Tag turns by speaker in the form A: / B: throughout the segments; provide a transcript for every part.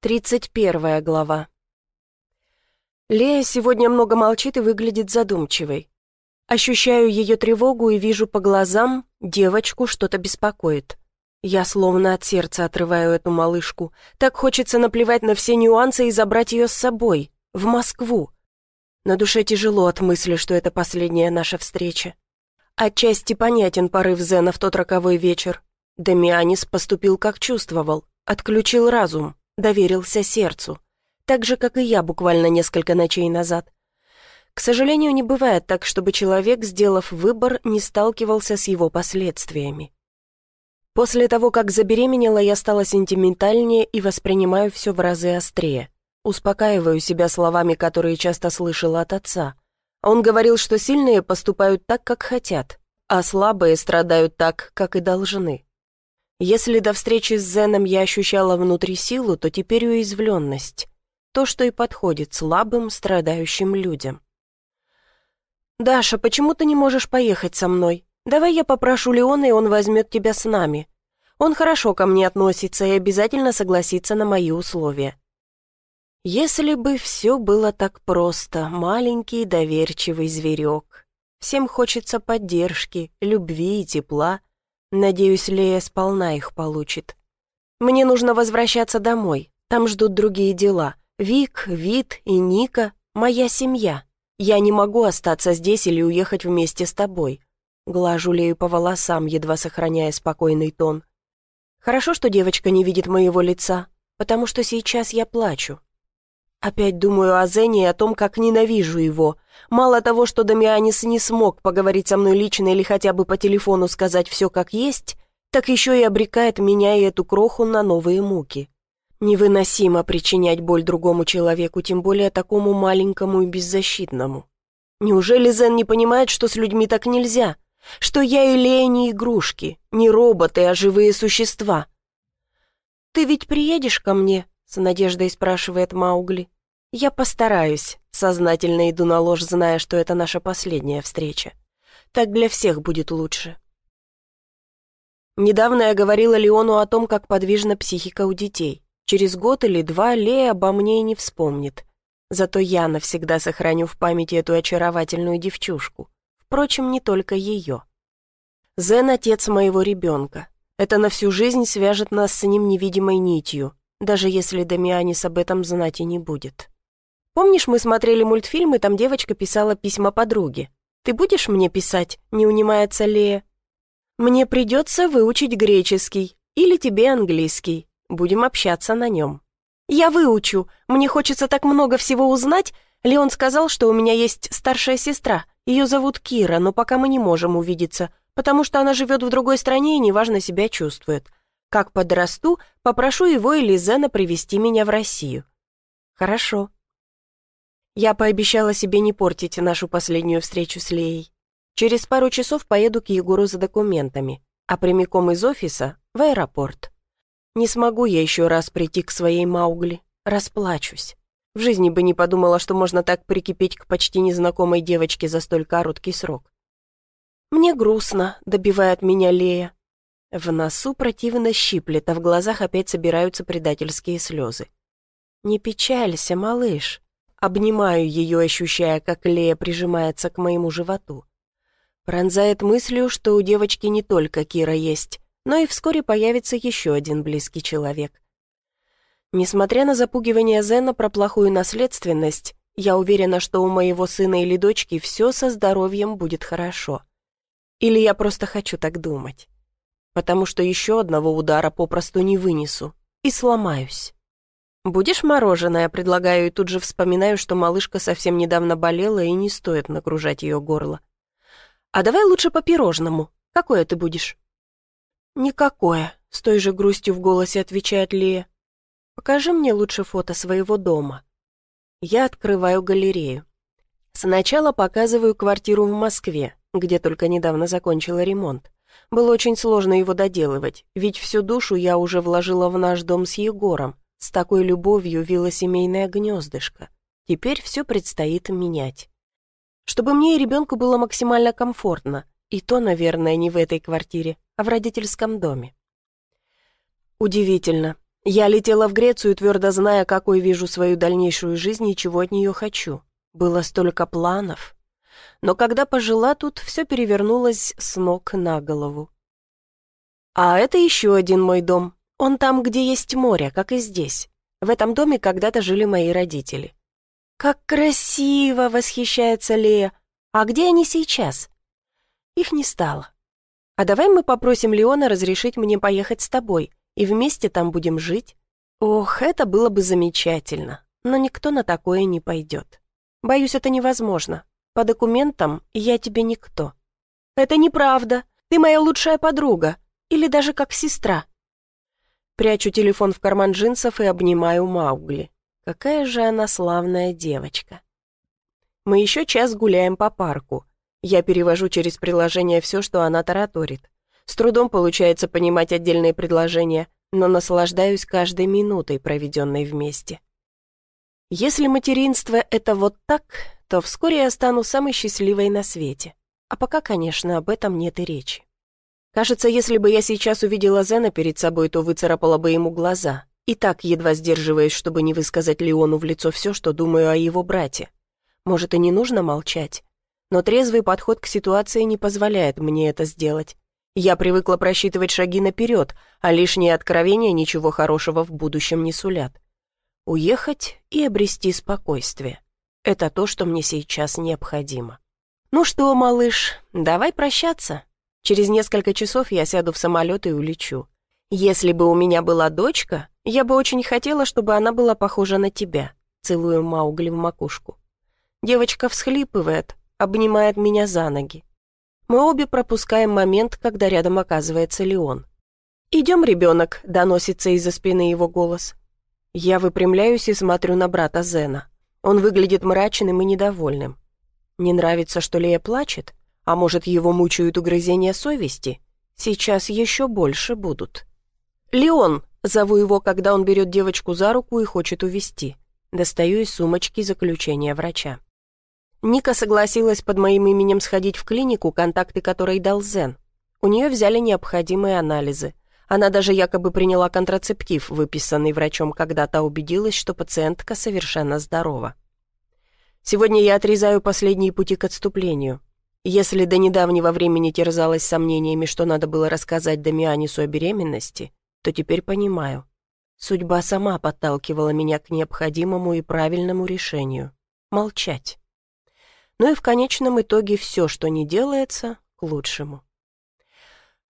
A: Тридцать первая глава. Лея сегодня много молчит и выглядит задумчивой. Ощущаю ее тревогу и вижу по глазам, девочку что-то беспокоит. Я словно от сердца отрываю эту малышку. Так хочется наплевать на все нюансы и забрать ее с собой, в Москву. На душе тяжело от мысли, что это последняя наша встреча. Отчасти понятен порыв Зена в тот роковой вечер. Дамианис поступил как чувствовал, отключил разум, доверился сердцу, так же, как и я буквально несколько ночей назад. К сожалению, не бывает так, чтобы человек, сделав выбор, не сталкивался с его последствиями. После того, как забеременела, я стала сентиментальнее и воспринимаю все в разы острее. Успокаиваю себя словами, которые часто слышала от отца. Он говорил, что сильные поступают так, как хотят, а слабые страдают так, как и должны. Если до встречи с Зеном я ощущала внутри силу, то теперь уязвленность. То, что и подходит слабым, страдающим людям. «Даша, почему ты не можешь поехать со мной? Давай я попрошу Леона, и он возьмет тебя с нами. Он хорошо ко мне относится и обязательно согласится на мои условия». Если бы все было так просто, маленький доверчивый зверек. Всем хочется поддержки, любви и тепла, Надеюсь, Лея сполна их получит. Мне нужно возвращаться домой. Там ждут другие дела. Вик, Вит и Ника — моя семья. Я не могу остаться здесь или уехать вместе с тобой. Глажу Лею по волосам, едва сохраняя спокойный тон. Хорошо, что девочка не видит моего лица, потому что сейчас я плачу. Опять думаю о Зене и о том, как ненавижу его. Мало того, что Дамианис не смог поговорить со мной лично или хотя бы по телефону сказать все как есть, так еще и обрекает меня и эту кроху на новые муки. Невыносимо причинять боль другому человеку, тем более такому маленькому и беззащитному. Неужели Зен не понимает, что с людьми так нельзя? Что я и Лея не игрушки, не роботы, а живые существа? «Ты ведь приедешь ко мне?» — с надеждой спрашивает Маугли. «Я постараюсь», — сознательно иду на ложь, зная, что это наша последняя встреча. «Так для всех будет лучше». Недавно я говорила Леону о том, как подвижна психика у детей. Через год или два Лея обо мне не вспомнит. Зато я навсегда сохраню в памяти эту очаровательную девчушку. Впрочем, не только ее. Зен — отец моего ребенка. Это на всю жизнь свяжет нас с ним невидимой нитью, даже если Дамианис об этом знать и не будет. Помнишь, мы смотрели мультфильм, и там девочка писала письма подруге? Ты будешь мне писать?» — не унимается Лея. «Мне придется выучить греческий или тебе английский. Будем общаться на нем». «Я выучу. Мне хочется так много всего узнать. Леон сказал, что у меня есть старшая сестра. Ее зовут Кира, но пока мы не можем увидеться, потому что она живет в другой стране и неважно себя чувствует. Как подрасту, попрошу его или Зена привести меня в Россию. Хорошо. Я пообещала себе не портить нашу последнюю встречу с Леей. Через пару часов поеду к Егору за документами, а прямиком из офиса в аэропорт. Не смогу я еще раз прийти к своей Маугли, расплачусь. В жизни бы не подумала, что можно так прикипеть к почти незнакомой девочке за столь короткий срок. «Мне грустно», — добивает меня Лея. В носу противно щиплет, а в глазах опять собираются предательские слезы. «Не печалься, малыш». Обнимаю ее, ощущая, как Лея прижимается к моему животу. Пронзает мыслью, что у девочки не только Кира есть, но и вскоре появится еще один близкий человек. Несмотря на запугивание Зена про плохую наследственность, я уверена, что у моего сына или дочки все со здоровьем будет хорошо. Или я просто хочу так думать потому что еще одного удара попросту не вынесу и сломаюсь. «Будешь мороженое?» — предлагаю и тут же вспоминаю, что малышка совсем недавно болела и не стоит нагружать ее горло. «А давай лучше по пирожному. Какое ты будешь?» «Никакое», — с той же грустью в голосе отвечает Лея. «Покажи мне лучше фото своего дома». Я открываю галерею. Сначала показываю квартиру в Москве, где только недавно закончила ремонт. Было очень сложно его доделывать, ведь всю душу я уже вложила в наш дом с Егором. С такой любовью вила семейное гнездышко. Теперь все предстоит менять. Чтобы мне и ребенку было максимально комфортно, и то, наверное, не в этой квартире, а в родительском доме. Удивительно. Я летела в Грецию, твердо зная, какой вижу свою дальнейшую жизнь и чего от нее хочу. Было столько планов. Но когда пожила тут, все перевернулось с ног на голову. А это еще один мой дом. Он там, где есть море, как и здесь. В этом доме когда-то жили мои родители. «Как красиво!» — восхищается Лея. «А где они сейчас?» Их не стало. «А давай мы попросим Леона разрешить мне поехать с тобой, и вместе там будем жить?» Ох, это было бы замечательно, но никто на такое не пойдет. Боюсь, это невозможно. По документам я тебе никто. Это неправда. Ты моя лучшая подруга. Или даже как сестра. Прячу телефон в карман джинсов и обнимаю Маугли. Какая же она славная девочка. Мы еще час гуляем по парку. Я перевожу через приложение все, что она тараторит. С трудом получается понимать отдельные предложения, но наслаждаюсь каждой минутой, проведенной вместе. Если материнство — это вот так, то вскоре я стану самой счастливой на свете. А пока, конечно, об этом нет и речи. Кажется, если бы я сейчас увидела Зена перед собой, то выцарапала бы ему глаза. И так едва сдерживаясь, чтобы не высказать Леону в лицо все, что думаю о его брате. Может, и не нужно молчать. Но трезвый подход к ситуации не позволяет мне это сделать. Я привыкла просчитывать шаги наперед, а лишние откровения ничего хорошего в будущем не сулят. Уехать и обрести спокойствие. Это то, что мне сейчас необходимо. Ну что, малыш, давай прощаться. Через несколько часов я сяду в самолет и улечу. Если бы у меня была дочка, я бы очень хотела, чтобы она была похожа на тебя. Целую Маугли в макушку. Девочка всхлипывает, обнимает меня за ноги. Мы обе пропускаем момент, когда рядом оказывается Леон. «Идем, ребенок», — доносится из-за спины его голос. Я выпрямляюсь и смотрю на брата Зена. Он выглядит мрачным и недовольным. Не нравится, что Лея плачет? А может, его мучают угрызения совести? Сейчас еще больше будут. «Леон!» — зову его, когда он берет девочку за руку и хочет увести. Достаю из сумочки заключение врача. Ника согласилась под моим именем сходить в клинику, контакты которой дал Зен. У нее взяли необходимые анализы. Она даже якобы приняла контрацептив, выписанный врачом, когда та убедилась, что пациентка совершенно здорова. Сегодня я отрезаю последние пути к отступлению. Если до недавнего времени терзалась сомнениями, что надо было рассказать Дамианису о беременности, то теперь понимаю. Судьба сама подталкивала меня к необходимому и правильному решению — молчать. Ну и в конечном итоге все, что не делается, к лучшему.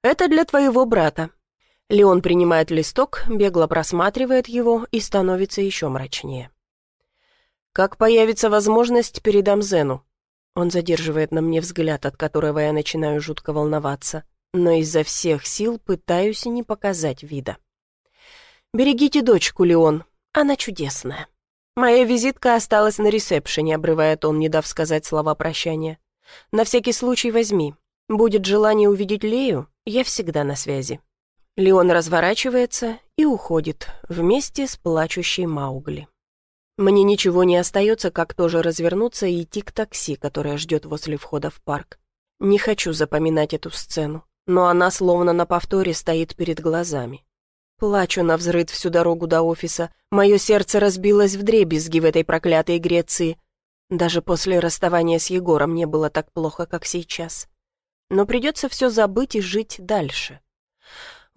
A: «Это для твоего брата». Леон принимает листок, бегло просматривает его и становится еще мрачнее. «Как появится возможность, передам Зену. Он задерживает на мне взгляд, от которого я начинаю жутко волноваться, но изо всех сил пытаюсь не показать вида. «Берегите дочку, Леон, она чудесная». «Моя визитка осталась на ресепшене», — обрывает он, не дав сказать слова прощания. «На всякий случай возьми. Будет желание увидеть Лею, я всегда на связи». Леон разворачивается и уходит вместе с плачущей Маугли. Мне ничего не остается, как тоже развернуться и идти к такси, которое ждет возле входа в парк. Не хочу запоминать эту сцену, но она словно на повторе стоит перед глазами. Плачу на взрыв всю дорогу до офиса. Мое сердце разбилось в дребезги в этой проклятой Греции. Даже после расставания с Егором не было так плохо, как сейчас. Но придется все забыть и жить дальше.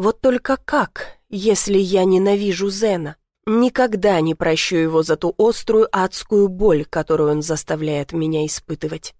A: Вот только как, если я ненавижу Зена? Никогда не прощу его за ту острую адскую боль, которую он заставляет меня испытывать.